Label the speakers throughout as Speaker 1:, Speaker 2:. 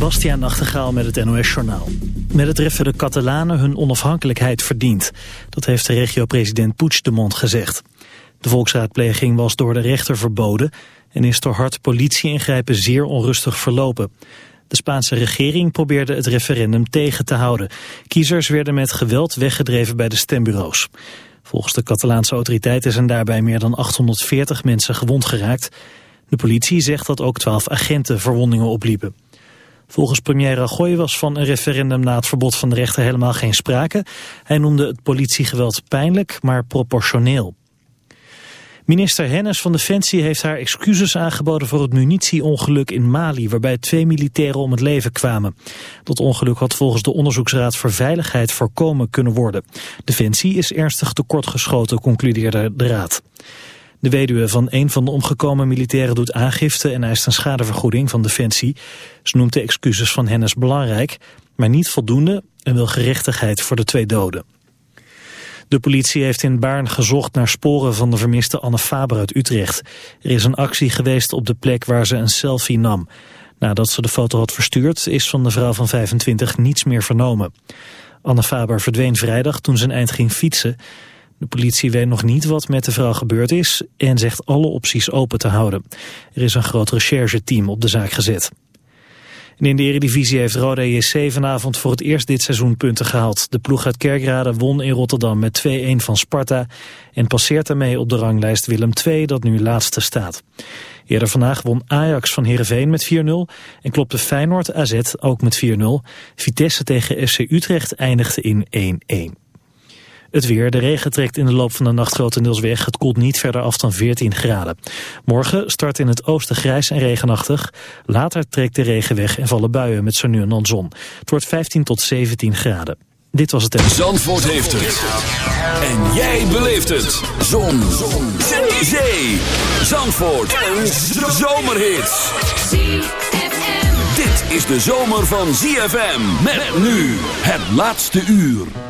Speaker 1: Bastiaan Nachtegaal met het NOS-journaal. Met het treffen de Catalanen hun onafhankelijkheid verdient. Dat heeft de regio-president Puigdemont gezegd. De volksraadpleging was door de rechter verboden... en is door hard politie-ingrijpen zeer onrustig verlopen. De Spaanse regering probeerde het referendum tegen te houden. Kiezers werden met geweld weggedreven bij de stembureaus. Volgens de Catalaanse autoriteiten zijn daarbij meer dan 840 mensen gewond geraakt... De politie zegt dat ook twaalf agenten verwondingen opliepen. Volgens premier Rajoy was van een referendum na het verbod van de rechter helemaal geen sprake. Hij noemde het politiegeweld pijnlijk, maar proportioneel. Minister Hennis van Defensie heeft haar excuses aangeboden voor het munitieongeluk in Mali, waarbij twee militairen om het leven kwamen. Dat ongeluk had volgens de Onderzoeksraad voor Veiligheid voorkomen kunnen worden. Defensie is ernstig tekortgeschoten, concludeerde de raad. De weduwe van een van de omgekomen militairen doet aangifte en eist een schadevergoeding van Defensie. Ze noemt de excuses van Hennis belangrijk, maar niet voldoende en wil gerechtigheid voor de twee doden. De politie heeft in Baarn gezocht naar sporen van de vermiste Anne Faber uit Utrecht. Er is een actie geweest op de plek waar ze een selfie nam. Nadat ze de foto had verstuurd is van de vrouw van 25 niets meer vernomen. Anne Faber verdween vrijdag toen ze een eind ging fietsen. De politie weet nog niet wat met de vrouw gebeurd is en zegt alle opties open te houden. Er is een groot rechercheteam op de zaak gezet. En in de Eredivisie heeft Rode JC vanavond voor het eerst dit seizoen punten gehaald. De ploeg uit Kerkrade won in Rotterdam met 2-1 van Sparta... en passeert daarmee op de ranglijst Willem II dat nu laatste staat. Eerder vandaag won Ajax van Heerenveen met 4-0... en klopte Feyenoord AZ ook met 4-0. Vitesse tegen FC Utrecht eindigde in 1-1. Het weer. De regen trekt in de loop van de nacht grotendeels weg. Het koelt niet verder af dan 14 graden. Morgen start in het oosten grijs en regenachtig. Later trekt de regen weg en vallen buien met zo nu en dan zon. Het wordt 15 tot 17 graden. Dit was het...
Speaker 2: Zandvoort heeft het. En jij beleeft het. Zon. zon. Zee. Zee. Zandvoort. Een zomerhit. Dit is de zomer van ZFM. Met nu het laatste uur.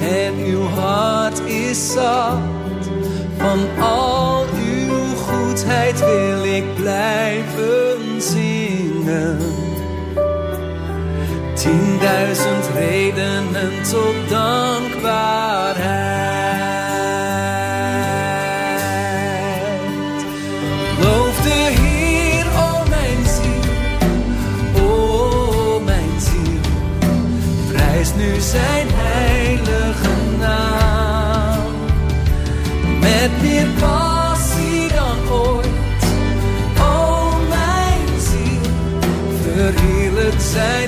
Speaker 3: en uw hart is zacht. Van al uw goedheid wil ik blijven zingen. Tienduizend redenen tot dankbaarheid. Loof de Heer, o mijn ziel, o mijn ziel. Prijs nu zijn zijn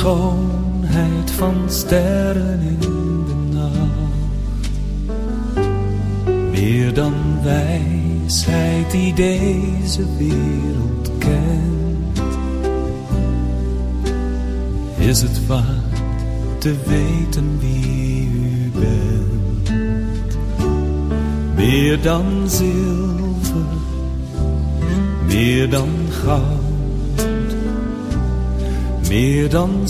Speaker 4: schoon.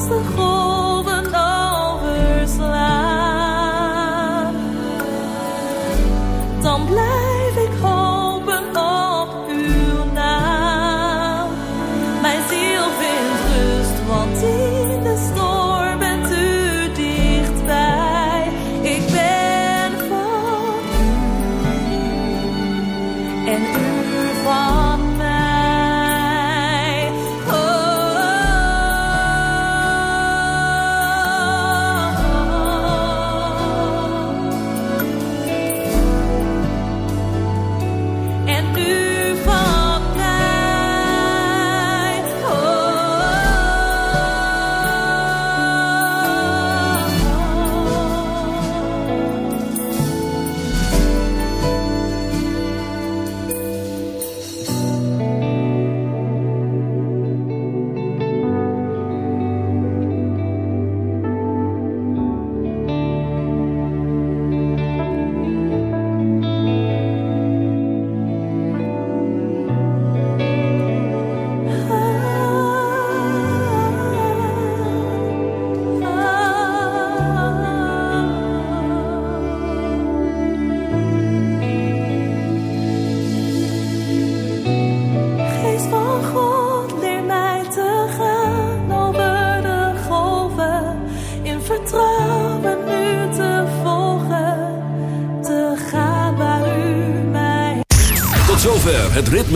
Speaker 5: als de